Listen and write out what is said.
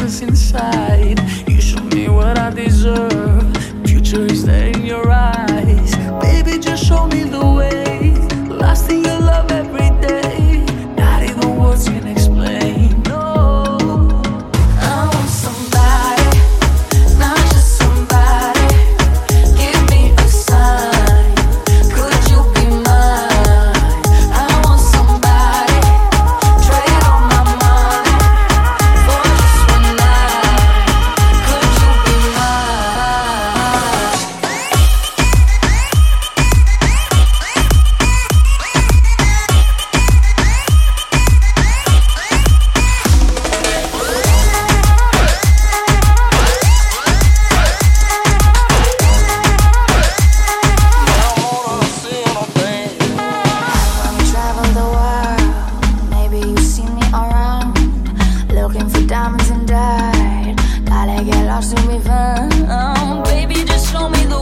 hides inside. You show me what I deserve. Future is there in your eyes. We found. Oh, baby, just show me the